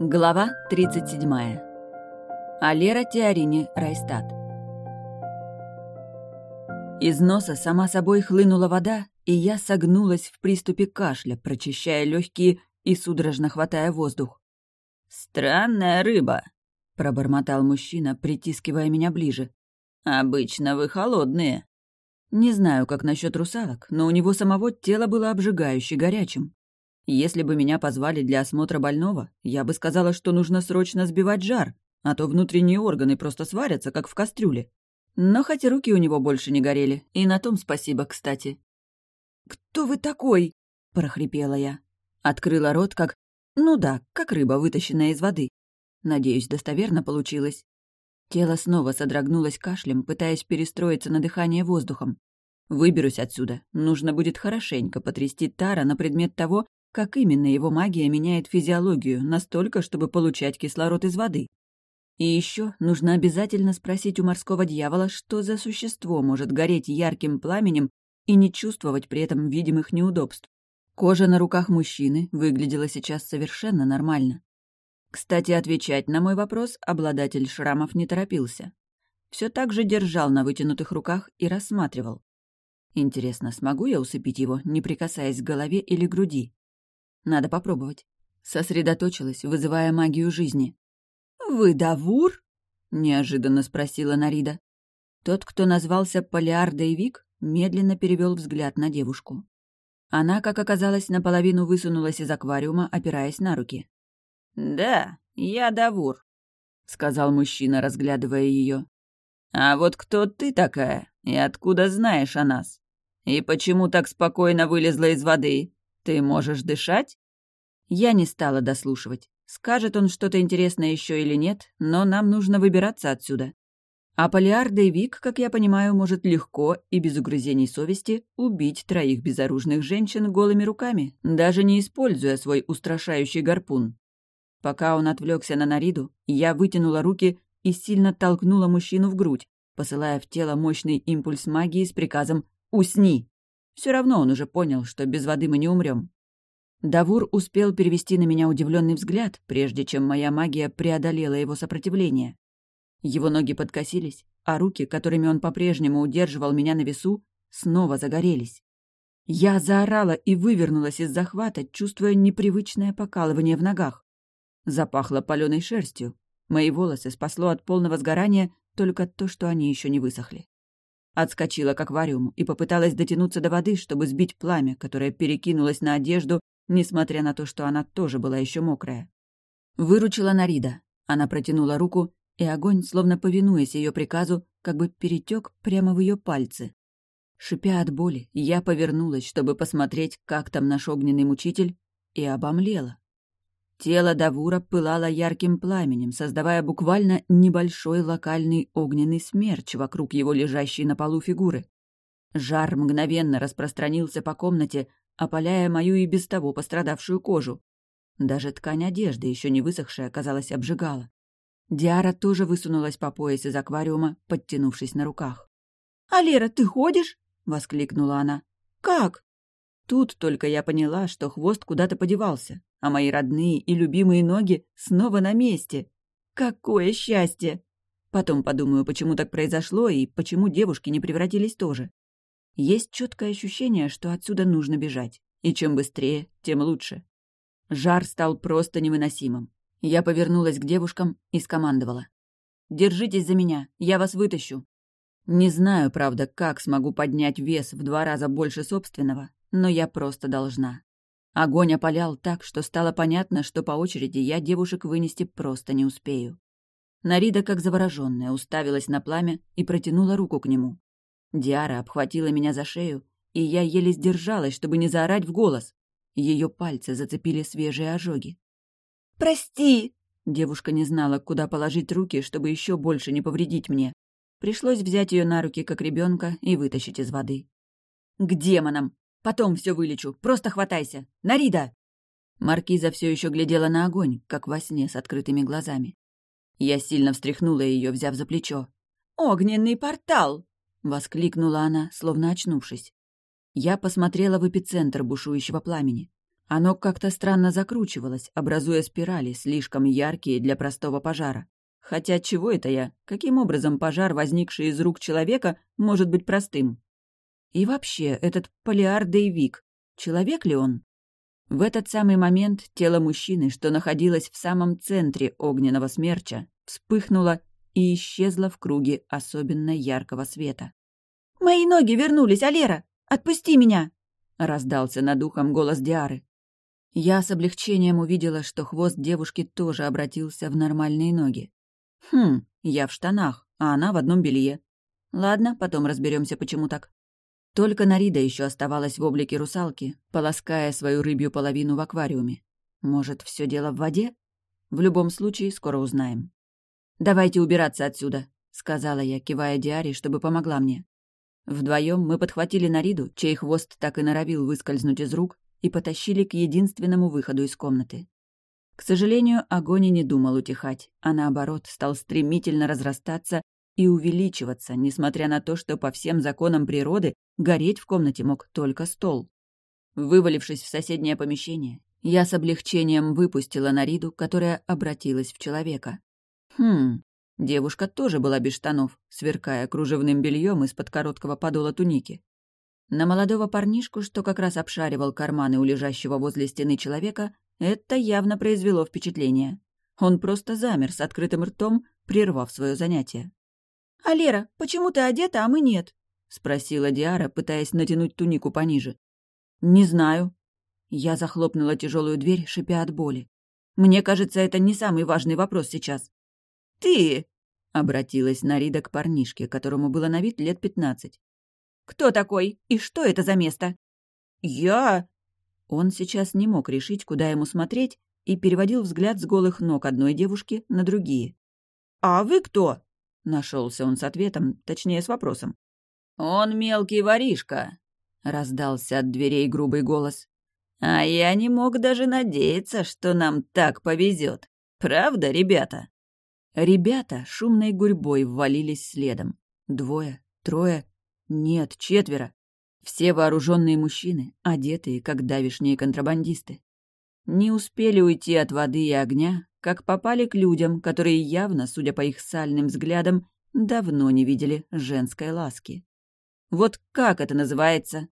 Глава 37. Алера Теорине Райстат. Из носа сама собой хлынула вода, и я согнулась в приступе кашля, прочищая легкие и судорожно хватая воздух. «Странная рыба», — пробормотал мужчина, притискивая меня ближе. «Обычно вы холодные». Не знаю, как насчет русалок, но у него самого тело было обжигающе горячим. Если бы меня позвали для осмотра больного, я бы сказала, что нужно срочно сбивать жар, а то внутренние органы просто сварятся, как в кастрюле. Но хотя руки у него больше не горели, и на том спасибо, кстати. «Кто вы такой?» — прохрипела я. Открыла рот, как... Ну да, как рыба, вытащенная из воды. Надеюсь, достоверно получилось. Тело снова содрогнулось кашлем, пытаясь перестроиться на дыхание воздухом. Выберусь отсюда. Нужно будет хорошенько потрясти Тара на предмет того, как именно его магия меняет физиологию настолько, чтобы получать кислород из воды. И еще нужно обязательно спросить у морского дьявола, что за существо может гореть ярким пламенем и не чувствовать при этом видимых неудобств. Кожа на руках мужчины выглядела сейчас совершенно нормально. Кстати, отвечать на мой вопрос обладатель шрамов не торопился. Все так же держал на вытянутых руках и рассматривал. Интересно, смогу я усыпить его, не прикасаясь к голове или груди? Надо попробовать. Сосредоточилась, вызывая магию жизни. «Вы Давур?» — неожиданно спросила Нарида. Тот, кто назвался Полиардой Вик, медленно перевел взгляд на девушку. Она, как оказалось, наполовину высунулась из аквариума, опираясь на руки. «Да, я Давур», — сказал мужчина, разглядывая ее. «А вот кто ты такая и откуда знаешь о нас? И почему так спокойно вылезла из воды? «Ты можешь дышать?» Я не стала дослушивать. Скажет он что-то интересное еще или нет, но нам нужно выбираться отсюда. А Полиар Дейвик, как я понимаю, может легко и без угрызений совести убить троих безоружных женщин голыми руками, даже не используя свой устрашающий гарпун. Пока он отвлекся на Нариду, я вытянула руки и сильно толкнула мужчину в грудь, посылая в тело мощный импульс магии с приказом «Усни!». Все равно он уже понял, что без воды мы не умрем. Давур успел перевести на меня удивленный взгляд, прежде чем моя магия преодолела его сопротивление. Его ноги подкосились, а руки, которыми он по-прежнему удерживал меня на весу, снова загорелись. Я заорала и вывернулась из захвата, чувствуя непривычное покалывание в ногах. Запахло паленой шерстью. Мои волосы спасло от полного сгорания только то, что они еще не высохли. Отскочила к аквариуму и попыталась дотянуться до воды, чтобы сбить пламя, которое перекинулось на одежду, несмотря на то, что она тоже была еще мокрая. Выручила Нарида. Она протянула руку, и огонь, словно повинуясь ее приказу, как бы перетек прямо в ее пальцы. Шипя от боли, я повернулась, чтобы посмотреть, как там наш огненный мучитель, и обомлела. Тело Давура пылало ярким пламенем, создавая буквально небольшой локальный огненный смерч вокруг его лежащей на полу фигуры. Жар мгновенно распространился по комнате, опаляя мою и без того пострадавшую кожу. Даже ткань одежды, еще не высохшая, казалось, обжигала. Диара тоже высунулась по пояс из аквариума, подтянувшись на руках. «Алера, ты ходишь?» — воскликнула она. «Как?» Тут только я поняла, что хвост куда-то подевался а мои родные и любимые ноги снова на месте. Какое счастье! Потом подумаю, почему так произошло и почему девушки не превратились тоже. Есть четкое ощущение, что отсюда нужно бежать. И чем быстрее, тем лучше. Жар стал просто невыносимым. Я повернулась к девушкам и скомандовала. «Держитесь за меня, я вас вытащу». Не знаю, правда, как смогу поднять вес в два раза больше собственного, но я просто должна. Огонь опалял так, что стало понятно, что по очереди я девушек вынести просто не успею. Нарида, как завороженная, уставилась на пламя и протянула руку к нему. Диара обхватила меня за шею, и я еле сдержалась, чтобы не заорать в голос. Ее пальцы зацепили свежие ожоги. «Прости!» Девушка не знала, куда положить руки, чтобы еще больше не повредить мне. Пришлось взять ее на руки, как ребенка, и вытащить из воды. «К демонам! Потом все вылечу. Просто хватайся. Нарида!» Маркиза все еще глядела на огонь, как во сне с открытыми глазами. Я сильно встряхнула ее, взяв за плечо. «Огненный портал!» — воскликнула она, словно очнувшись. Я посмотрела в эпицентр бушующего пламени. Оно как-то странно закручивалось, образуя спирали, слишком яркие для простого пожара. Хотя чего это я? Каким образом пожар, возникший из рук человека, может быть простым? И вообще, этот Полиар Дейвик, человек ли он? В этот самый момент тело мужчины, что находилось в самом центре огненного смерча, вспыхнуло и исчезло в круге особенно яркого света. «Мои ноги вернулись, Алера! Отпусти меня!» — раздался над ухом голос Диары. Я с облегчением увидела, что хвост девушки тоже обратился в нормальные ноги. Хм, я в штанах, а она в одном белье. Ладно, потом разберемся, почему так. Только Нарида еще оставалась в облике русалки, полоская свою рыбью половину в аквариуме. Может, все дело в воде? В любом случае, скоро узнаем. «Давайте убираться отсюда», — сказала я, кивая Диаре, чтобы помогла мне. Вдвоем мы подхватили Нариду, чей хвост так и норовил выскользнуть из рук, и потащили к единственному выходу из комнаты. К сожалению, огонь и не думал утихать, а наоборот, стал стремительно разрастаться и увеличиваться, несмотря на то, что по всем законам природы гореть в комнате мог только стол. Вывалившись в соседнее помещение, я с облегчением выпустила Нариду, которая обратилась в человека. Хм, девушка тоже была без штанов, сверкая кружевным бельем из-под короткого подола туники. На молодого парнишку, что как раз обшаривал карманы у лежащего возле стены человека, это явно произвело впечатление. Он просто замер с открытым ртом, прервав свое занятие. «Алера, почему ты одета, а мы нет?» — спросила Диара, пытаясь натянуть тунику пониже. «Не знаю». Я захлопнула тяжелую дверь, шипя от боли. «Мне кажется, это не самый важный вопрос сейчас». «Ты!» — обратилась Нарида к парнишке, которому было на вид лет пятнадцать. «Кто такой? И что это за место?» «Я...» Он сейчас не мог решить, куда ему смотреть, и переводил взгляд с голых ног одной девушки на другие. «А вы кто?» — нашелся он с ответом, точнее, с вопросом. «Он мелкий воришка», — раздался от дверей грубый голос. «А я не мог даже надеяться, что нам так повезет. Правда, ребята?» Ребята шумной гурьбой ввалились следом. Двое, трое, нет, четверо. Все вооруженные мужчины, одетые, как давишние контрабандисты. Не успели уйти от воды и огня, как попали к людям, которые явно, судя по их сальным взглядам, давно не видели женской ласки. Вот как это называется?